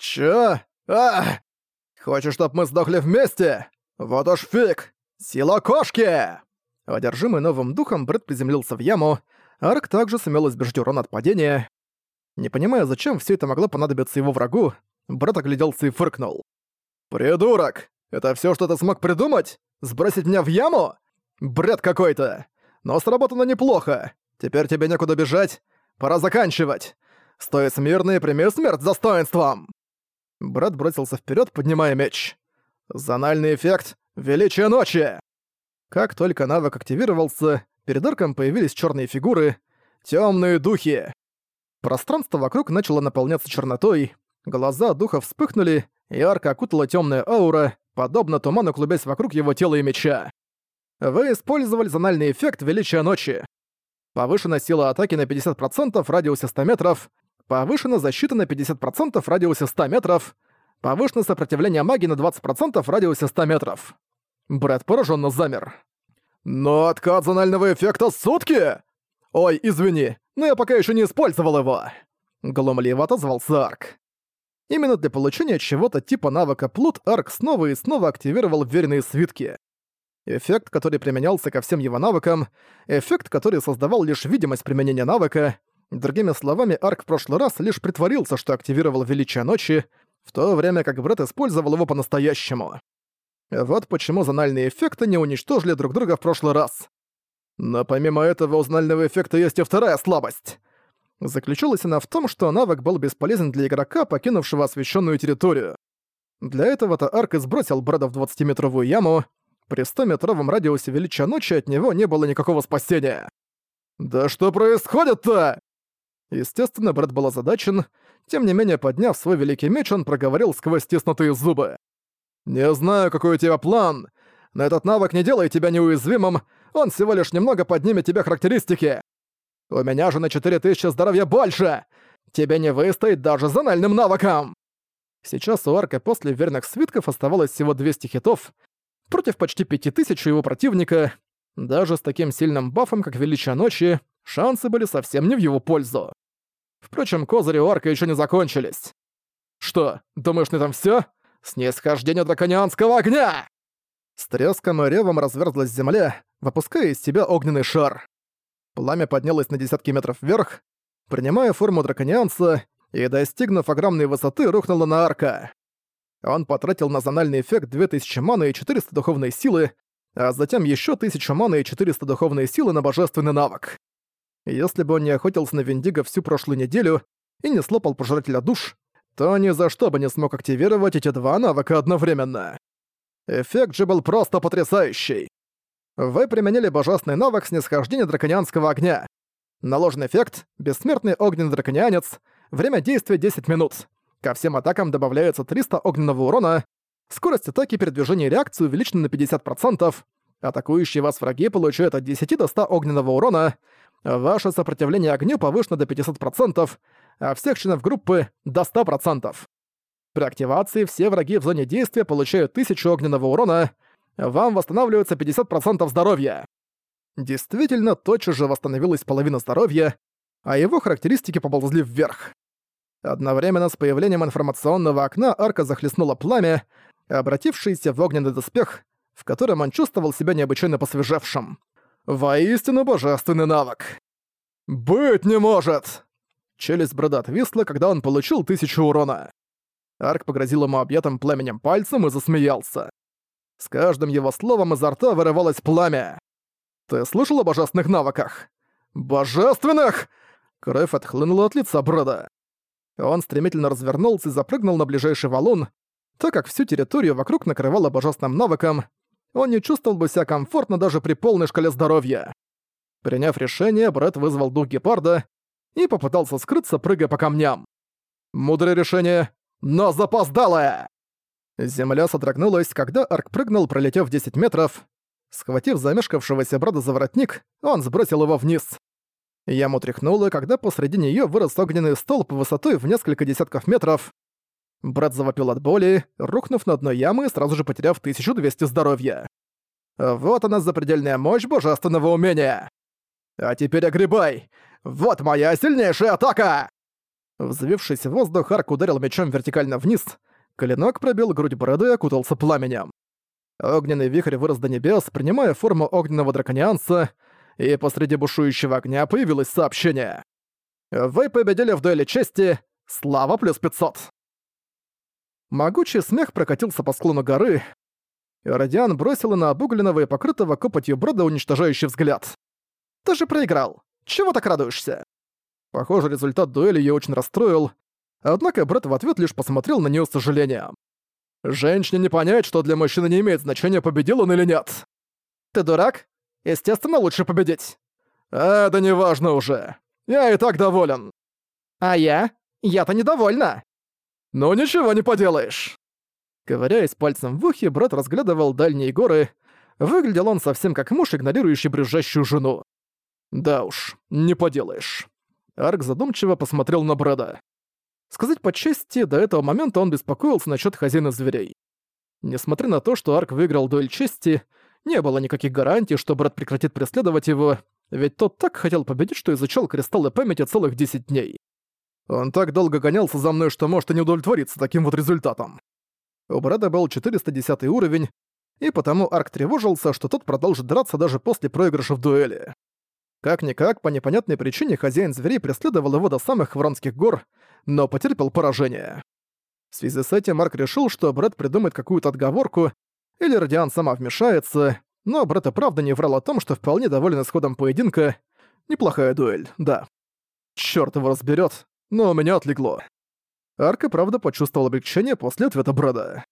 Чё? А! Хочешь, чтоб мы сдохли вместе? Вот уж фиг! Сила кошки!» Одержимый новым духом, Брэд приземлился в яму, Арк также сумел избежать урона от падения. Не понимая, зачем все это могло понадобиться его врагу, Брэд огляделся и фыркнул. «Придурок! Это все, что ты смог придумать? Сбросить меня в яму? Бред какой-то! Но сработано неплохо. Теперь тебе некуда бежать. Пора заканчивать. Стой смирно и прими смерть с достоинством!» Брат бросился вперед, поднимая меч. «Зональный эффект — величие ночи!» Как только навык активировался, перед арком появились черные фигуры, темные духи. Пространство вокруг начало наполняться чернотой, глаза духа вспыхнули, и арка окутала темная аура, подобно туману клубясь вокруг его тела и меча. Вы использовали зональный эффект Величия Ночи. Повышена сила атаки на 50% в радиусе 100 метров, повышена защита на 50% в радиусе 100 метров, повышено сопротивление магии на 20% в радиусе 100 метров. Брэд пораженно замер. «Но откат зонального эффекта сутки! Ой, извини, но я пока еще не использовал его!» Глумливо отозвался Арк. Именно для получения чего-то типа навыка Плут Арк снова и снова активировал верные свитки. Эффект, который применялся ко всем его навыкам, эффект, который создавал лишь видимость применения навыка. Другими словами, Арк в прошлый раз лишь притворился, что активировал Величие Ночи, в то время как Брэд использовал его по-настоящему. Вот почему зональные эффекты не уничтожили друг друга в прошлый раз. Но помимо этого у зонального эффекта есть и вторая слабость. Заключалась она в том, что навык был бесполезен для игрока, покинувшего освещенную территорию. Для этого-то Арк и сбросил Брэда в 20-метровую яму. При 100-метровом радиусе величия ночи от него не было никакого спасения. «Да что происходит-то?» Естественно, Брэд был озадачен. Тем не менее, подняв свой великий меч, он проговорил сквозь стиснутые зубы. «Не знаю, какой у тебя план, но этот навык не делает тебя неуязвимым, он всего лишь немного поднимет тебе характеристики. У меня же на 4000 здоровья больше! Тебе не выстоит даже зональным навыком!» Сейчас у Арка после верных свитков оставалось всего 200 хитов, против почти 5000 у его противника. Даже с таким сильным бафом, как Величие Ночи, шансы были совсем не в его пользу. Впрочем, козыри у Арка еще не закончились. «Что, думаешь, на этом всё? Снисхождение драконианского огня!» С треском и ревом разверзлась земля, выпуская из себя огненный шар. Пламя поднялось на десятки метров вверх, принимая форму драконианца, и, достигнув огромной высоты, рухнуло на арка. Он потратил на зональный эффект 2000 маны и 400 духовной силы, а затем еще 1000 маны и 400 духовной силы на божественный навык. Если бы он не охотился на Виндиго всю прошлую неделю и не слопал пожирателя душ, то ни за что бы не смог активировать эти два навыка одновременно. Эффект же был просто потрясающий. Вы применили божественный навык снисхождения драконианского огня. Наложен эффект — бессмертный огненный драконианец, время действия 10 минут. Ко всем атакам добавляется 300 огненного урона, скорость атаки, передвижения и реакции увеличена на 50%, атакующие вас враги получают от 10 до 100 огненного урона, ваше сопротивление огню повышено до 500%, а всех членов группы — до 100%. При активации все враги в зоне действия получают 1000 огненного урона, вам восстанавливается 50% здоровья. Действительно, тотчас же восстановилась половина здоровья, а его характеристики поползли вверх. Одновременно с появлением информационного окна арка захлестнула пламя, обратившееся в огненный доспех, в котором он чувствовал себя необычайно посвежевшим. Воистину божественный навык. «Быть не может!» Челюсть Брэда отвисла, когда он получил тысячу урона. Арк погрозил ему объятым пламенем пальцем и засмеялся. С каждым его словом изо рта вырывалось пламя. «Ты слышал о божественных навыках?» «Божественных!» Кровь отхлынула от лица Брода. Он стремительно развернулся и запрыгнул на ближайший валун. Так как всю территорию вокруг накрывало божественным навыком, он не чувствовал бы себя комфортно даже при полной шкале здоровья. Приняв решение, Брэд вызвал дух гепарда и попытался скрыться, прыгая по камням. Мудрое решение, но запоздалое! Земля содрогнулась, когда Арк прыгнул, пролетев 10 метров. Схватив замешкавшегося брата за воротник, он сбросил его вниз. Яму тряхнуло, когда посреди нее вырос огненный столб высотой в несколько десятков метров. Брат завопил от боли, рухнув на дно ямы сразу же потеряв 1200 здоровья. Вот она запредельная мощь божественного умения! А теперь огребай! Вот моя сильнейшая атака! Взвившись в воздух, Арк ударил мечом вертикально вниз. Клинок пробил грудь бороды и окутался пламенем. Огненный вихрь вырос до небес, принимая форму огненного драконианца, и посреди бушующего огня появилось сообщение. «Вы победили в дуэли чести. Слава плюс 500!» Могучий смех прокатился по склону горы, Родиан бросила на обугленного и покрытого копотью брода уничтожающий взгляд. «Ты же проиграл! Чего так радуешься?» Похоже, результат дуэли её очень расстроил, однако брат в ответ лишь посмотрел на неё с сожалением. «Женщине не понять, что для мужчины не имеет значения, победил он или нет». «Ты дурак? Естественно, лучше победить». «А, да неважно уже. Я и так доволен». «А я? Я-то недовольна». «Ну ничего не поделаешь». Ковыряясь пальцем в ухе, брат разглядывал дальние горы. Выглядел он совсем как муж, игнорирующий брюзжащую жену. Да уж, не поделаешь. Арк задумчиво посмотрел на Брэда. Сказать по чести, до этого момента он беспокоился насчет хозяина зверей. Несмотря на то, что Арк выиграл дуэль чести, не было никаких гарантий, что брат прекратит преследовать его, ведь тот так хотел победить, что изучал кристаллы памяти целых 10 дней. Он так долго гонялся за мной, что может и не удовлетвориться таким вот результатом. У Брэда был 410 уровень, и потому Арк тревожился, что тот продолжит драться даже после проигрыша в дуэли. Как-никак, по непонятной причине хозяин зверей преследовал его до самых Хвронских гор, но потерпел поражение. В связи с этим Марк решил, что Брэд придумает какую-то отговорку, или Радиан сама вмешается, но Брэд и правда не врал о том, что вполне доволен исходом поединка. Неплохая дуэль, да. Чёрт его разберёт, но меня отлегло. Арк и правда почувствовал облегчение после ответа Брэда.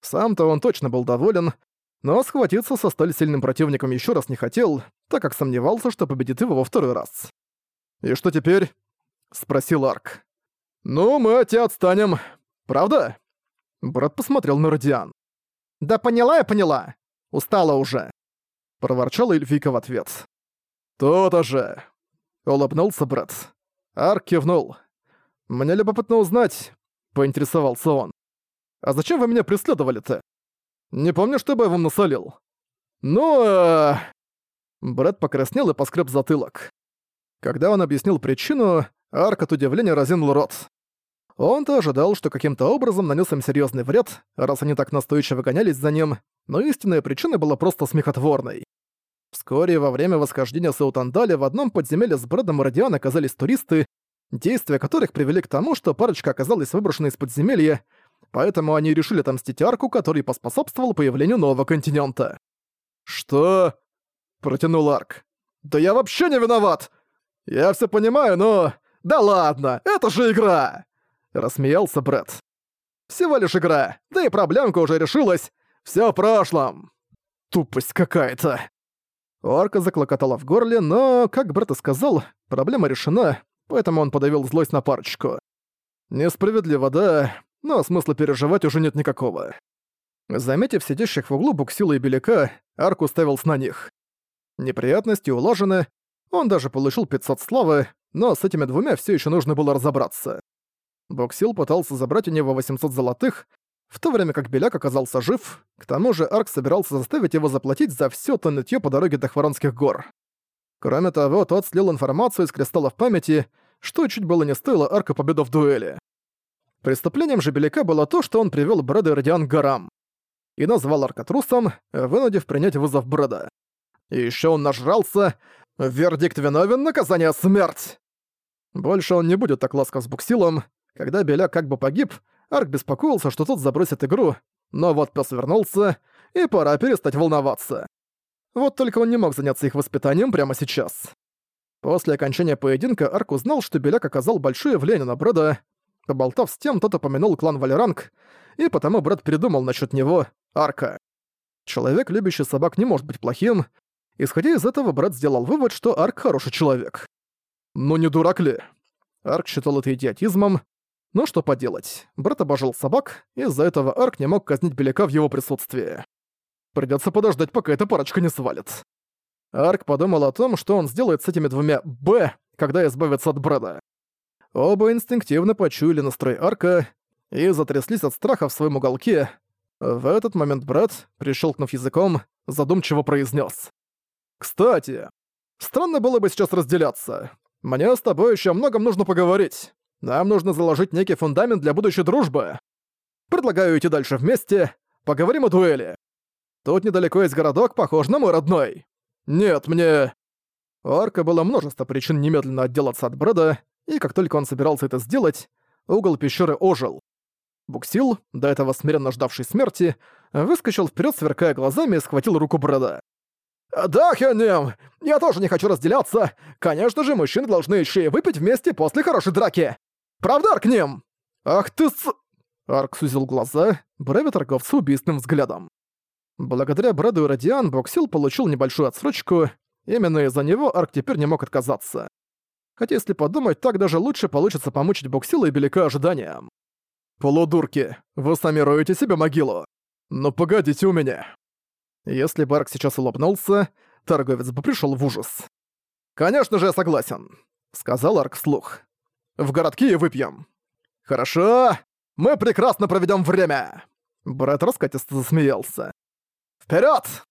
Сам-то он точно был доволен, но схватиться со столь сильным противником еще раз не хотел, так как сомневался, что победит его во второй раз. «И что теперь?» — спросил Арк. «Ну, мы от тебя отстанем. Правда?» Брат посмотрел на Радиан. «Да поняла я, поняла. Устала уже», — проворчала Эльфийка в ответ. «То-то же!» — улыбнулся брат. Арк кивнул. «Мне любопытно узнать», — поинтересовался он. «А зачем вы меня преследовали-то? Не помню, чтобы я вам насолил». «Ну, э...» Брэд покраснел и поскреб затылок. Когда он объяснил причину, Арк от удивления разинул рот. Он-то ожидал, что каким-то образом нанес им серьезный вред, раз они так настойчиво гонялись за ним, но истинная причина была просто смехотворной. Вскоре во время восхождения Саутандаля в одном подземелье с Брэдом и Радиан оказались туристы, действия которых привели к тому, что парочка оказалась выброшена из подземелья, поэтому они решили отомстить арку, который поспособствовал появлению нового континента. «Что?» — протянул Арк. «Да я вообще не виноват! Я все понимаю, но... Да ладно, это же игра!» Рассмеялся Брэд. «Всего лишь игра, да и проблемка уже решилась. Все в прошлом!» Тупость какая-то. Орка заклокотала в горле, но, как Брэд и сказал, проблема решена, поэтому он подавил злость на парочку. Несправедливо, да, но смысла переживать уже нет никакого. Заметив сидящих в углу Буксила и Беляка, Арк уставился на них. Неприятности улажены, он даже получил 500 славы, но с этими двумя все еще нужно было разобраться. Буксил пытался забрать у него 800 золотых, в то время как Беляк оказался жив, к тому же Арк собирался заставить его заплатить за все то нытьё по дороге до Хваронских гор. Кроме того, тот слил информацию из кристаллов памяти, что чуть было не стоило Арка победу в дуэли. Преступлением же Беляка было то, что он привел Брэда и к горам и назвал Арка трусом, вынудив принять вызов Брэда. И еще он нажрался. Вердикт виновен, наказание смерть! Больше он не будет так ласков с Буксилом. Когда Беляк как бы погиб, Арк беспокоился, что тот забросит игру, но вот пес вернулся, и пора перестать волноваться. Вот только он не мог заняться их воспитанием прямо сейчас. После окончания поединка Арк узнал, что Беляк оказал большое влияние на Брэда. Поболтав с тем, тот упомянул клан Валеранг, и потому Брэд передумал насчет него, Арка. Человек, любящий собак, не может быть плохим. Исходя из этого, Брэд сделал вывод, что Арк хороший человек. Ну не дурак ли? Арк считал это идиотизмом, но что поделать, брат обожал собак, и из-за этого Арк не мог казнить Беляка в его присутствии. Придётся подождать, пока эта парочка не свалит. Арк подумал о том, что он сделает с этими двумя «Б», когда избавится от Брэда. Оба инстинктивно почуяли настрой Арка и затряслись от страха в своем уголке. В этот момент брат, прищелкнув языком, задумчиво произнес: «Кстати, странно было бы сейчас разделяться. Мне с тобой еще о многом нужно поговорить. Нам нужно заложить некий фундамент для будущей дружбы. Предлагаю идти дальше вместе, поговорим о дуэли. Тут недалеко есть городок, похож на мой родной. Нет, мне... У Арка было множество причин немедленно отделаться от Брэда, и как только он собирался это сделать, угол пещеры ожил. Буксил, до этого смиренно ждавший смерти, выскочил вперед, сверкая глазами и схватил руку Брэда. «Да, Хёнем, я тоже не хочу разделяться. Конечно же, мужчины должны еще и выпить вместе после хорошей драки. Правда, Аркнем?» «Ах ты с...» Арк сузил глаза, брови торговца убийственным взглядом. Благодаря Брэду и Радиан Боксил получил небольшую отсрочку, именно из-за него Арк теперь не мог отказаться. Хотя если подумать, так даже лучше получится помучить Боксила и Белика ожиданиям. «Полудурки, вы сами роете себе могилу. Но погодите у меня». Если бы Арк сейчас улыбнулся, торговец бы пришел в ужас. «Конечно же я согласен», — сказал Арк вслух. «В городке и выпьем». «Хорошо, мы прекрасно проведем время!» Брэд раскатисто засмеялся. Вперед!